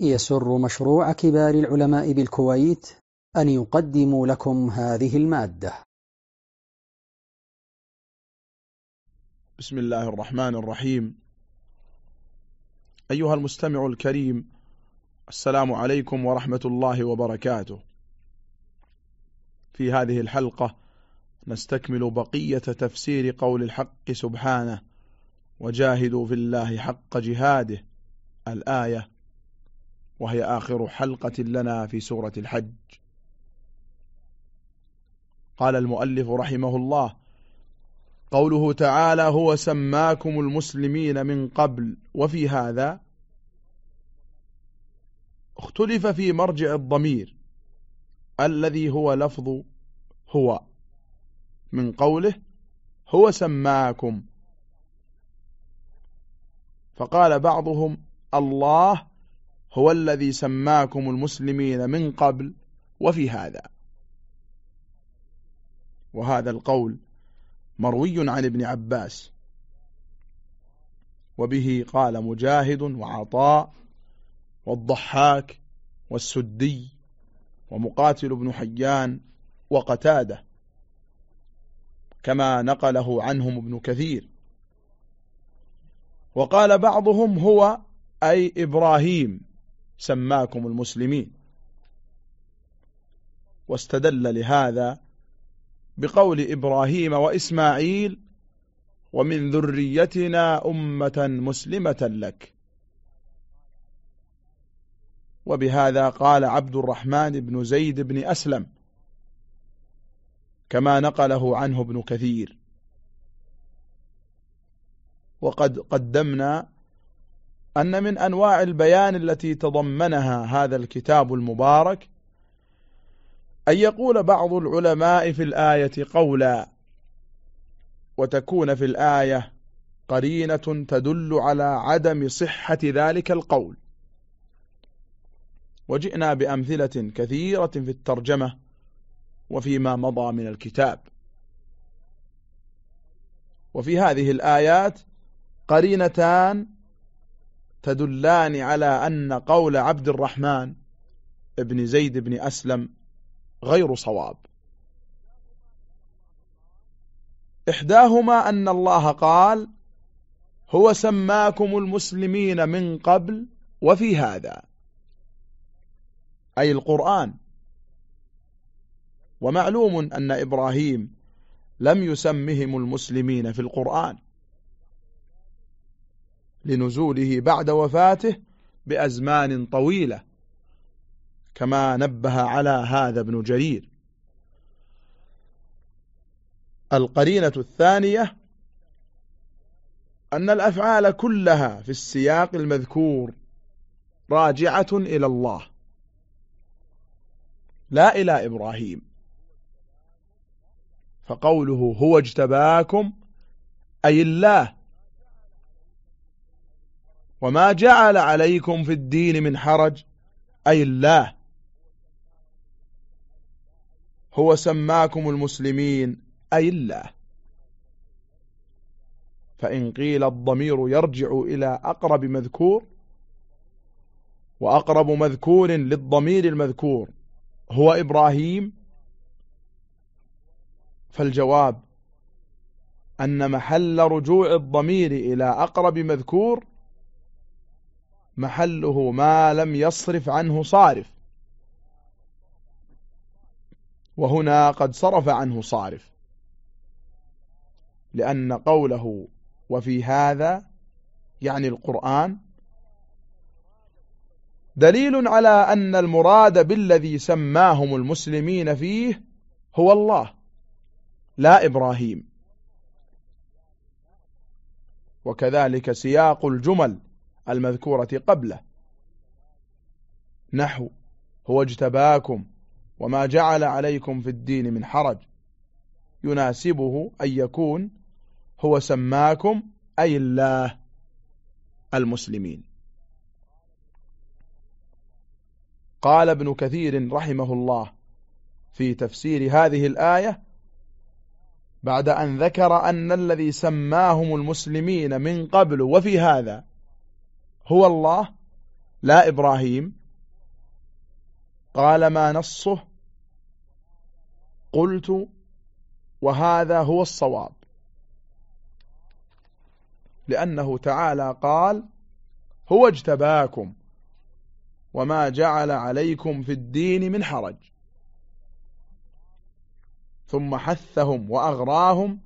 يسر مشروع كبار العلماء بالكويت أن يقدم لكم هذه المادة. بسم الله الرحمن الرحيم. أيها المستمع الكريم السلام عليكم ورحمة الله وبركاته. في هذه الحلقة نستكمل بقية تفسير قول الحق سبحانه وجاهدوا في الله حق جهاده الآية وهي آخر حلقة لنا في سورة الحج. قال المؤلف رحمه الله قوله تعالى هو سماكم المسلمين من قبل. وفي هذا اختلف في مرجع الضمير الذي هو لفظ هو من قوله هو سماكم. فقال بعضهم الله هو الذي سماكم المسلمين من قبل وفي هذا. وهذا القول مروي عن ابن عباس. وبه قال مجاهد وعطاء والضحاك والسدي ومقاتل بن حيان وقتادة كما نقله عنهم ابن كثير. وقال بعضهم هو أي إبراهيم. سماكم المسلمين. واستدل لهذا بقول إبراهيم وإسماعيل ومن ذريتنا أمة مسلمة لك. وبهذا قال عبد الرحمن بن زيد بن أسلم كما نقله عنه ابن كثير. وقد قدمنا أن من أنواع البيان التي تضمنها هذا الكتاب المبارك أن يقول بعض العلماء في الآية قولا وتكون في الآية قرينة تدل على عدم صحة ذلك القول. وجئنا بأمثلة كثيرة في الترجمة وفيما مضى من الكتاب. وفي هذه الآيات قرينتان تدلان على أن قول عبد الرحمن ابن زيد بن أسلم غير صواب. إحداهما أن الله قال هو سماكم المسلمين من قبل وفي هذا. أي القرآن. ومعلوم أن إبراهيم لم يسمهم المسلمين في القرآن. لنزوله بعد وفاته بأزمان طويلة كما نبه على هذا ابن جرير. القرينة الثانية أن الأفعال كلها في السياق المذكور راجعة إلى الله. لا إلى إبراهيم. فقوله هو اجتباكم أي الله وما جعل عليكم في الدين من حرج أي الله هو سماكم المسلمين أي الله. فإن قيل الضمير يرجع إلى أقرب مذكور وأقرب مذكور للضمير المذكور هو إبراهيم فالجواب أن محل رجوع الضمير إلى أقرب مذكور محله ما لم يصرف عنه صارف. وهنا قد صرف عنه صارف. لأن قوله وفي هذا يعني القرآن دليل على أن المراد بالذي سماهم المسلمين فيه هو الله لا إبراهيم. وكذلك سياق الجمل المذكورة قبله. نحو هو اجتباكم وما جعل عليكم في الدين من حرج. يناسبه أن يكون هو سماكم أي الله المسلمين. قال ابن كثير رحمه الله في تفسير هذه الآية بعد أن ذكر أن الذي سماهم المسلمين من قبل وفي هذا هو الله لا إبراهيم. قال ما نصه؟ قلت وهذا هو الصواب. لأنه تعالى قال هو اجتباكم وما جعل عليكم في الدين من حرج. ثم حثهم وأغراهم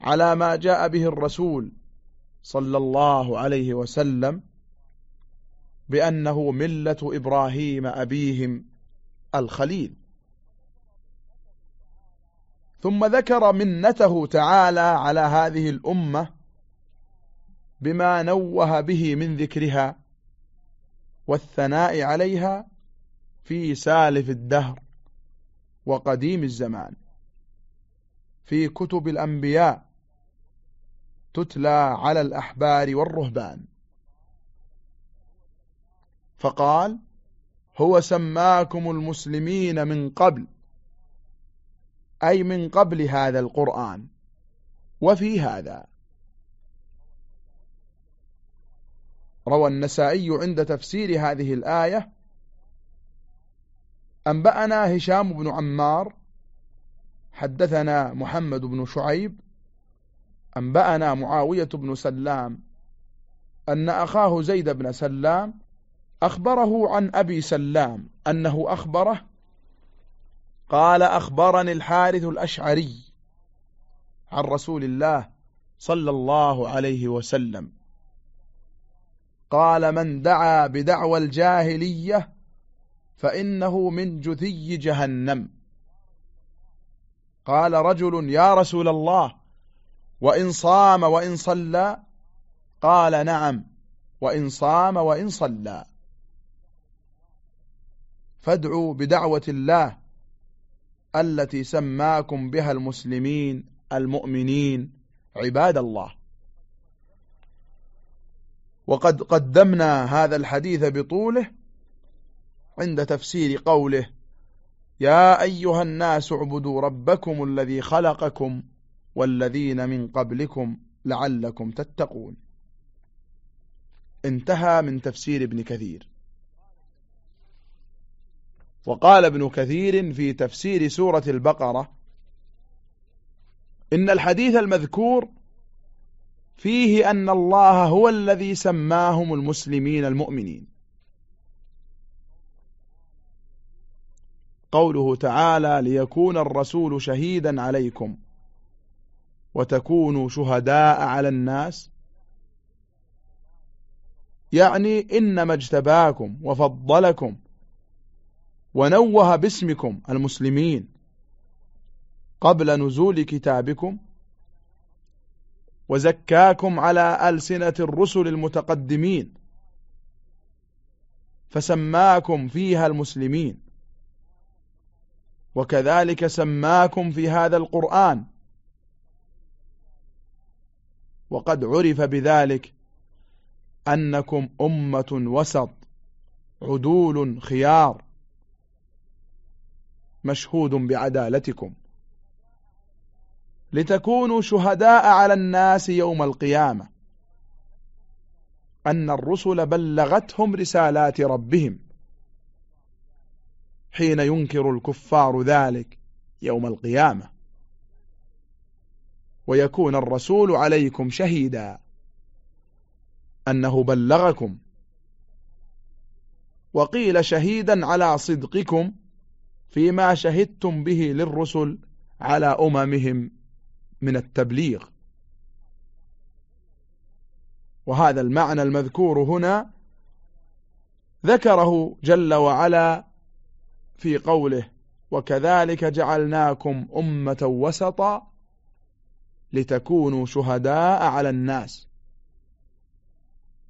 على ما جاء به الرسول صلى الله عليه وسلم بأنه ملة إبراهيم أبيهم الخليل. ثم ذكر منته تعالى على هذه الأمة بما نوه به من ذكرها والثناء عليها في سالف الدهر وقديم الزمان في كتب الأنبياء تتلى على الأحبار والرهبان. فقال هو سماكم المسلمين من قبل أي من قبل هذا القرآن وفي هذا. روى النسائي عند تفسير هذه الآية أنبأنا هشام بن عمار حدثنا محمد بن شعيب أنبأنا معاوية بن سلام؟ أن أخاه زيد بن سلام أخبره عن أبي سلام أنه أخبره؟ قال أخبرني الحارث الأشعري عن رسول الله صلى الله عليه وسلم. قال من دعا بدعوى الجاهلية فإنه من جثي جهنم. قال رجل يا رسول الله وإن صام وإن صلى قال نعم وإن صام وإن صلى. فادعوا بدعوة الله التي سماكم بها المسلمين المؤمنين عباد الله. وقد قدمنا هذا الحديث بطوله عند تفسير قوله يا أيها الناس اعبدوا ربكم الذي خلقكم والذين من قبلكم لعلكم تتقون. انتهى من تفسير ابن كثير. وقال ابن كثير في تفسير سورة البقرة إن الحديث المذكور فيه أن الله هو الذي سماهم المسلمين المؤمنين. قوله تعالى ليكون الرسول شهيدا عليكم. وتكونوا شهداء على الناس. يعني إنما اجتباكم وفضلكم ونوه باسمكم المسلمين قبل نزول كتابكم وزكاكم على ألسنة الرسل المتقدمين فسماكم فيها المسلمين. وكذلك سماكم في هذا القرآن وقد عرف بذلك أنكم أمة وسط عدول خيار مشهود بعدالتكم. لتكونوا شهداء على الناس يوم القيامة. أن الرسل بلغتهم رسالات ربهم. حين ينكر الكفار ذلك يوم القيامة. ويكون الرسول عليكم شهيدا. أنه بلغكم. وقيل شهيدا على صدقكم فيما شهدتم به للرسل على أممهم من التبليغ. وهذا المعنى المذكور هنا ذكره جل وعلا في قوله وكذلك جعلناكم أمة وسطا لتكونوا شهداء على الناس.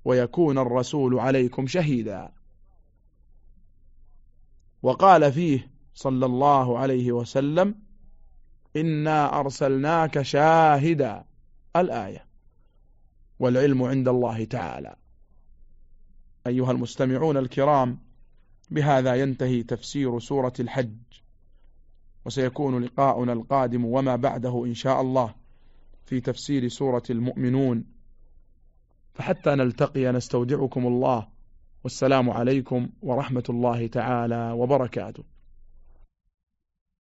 ويكون الرسول عليكم شهيدا. وقال فيه صلى الله عليه وسلم إنا أرسلناك شاهدا. الآية. والعلم عند الله تعالى. أيها المستمعون الكرام بهذا ينتهي تفسير سورة الحج. وسيكون لقاؤنا القادم وما بعده إن شاء الله. في تفسير سورة المؤمنون. فحتى نلتقي نستودعكم الله والسلام عليكم ورحمة الله تعالى وبركاته.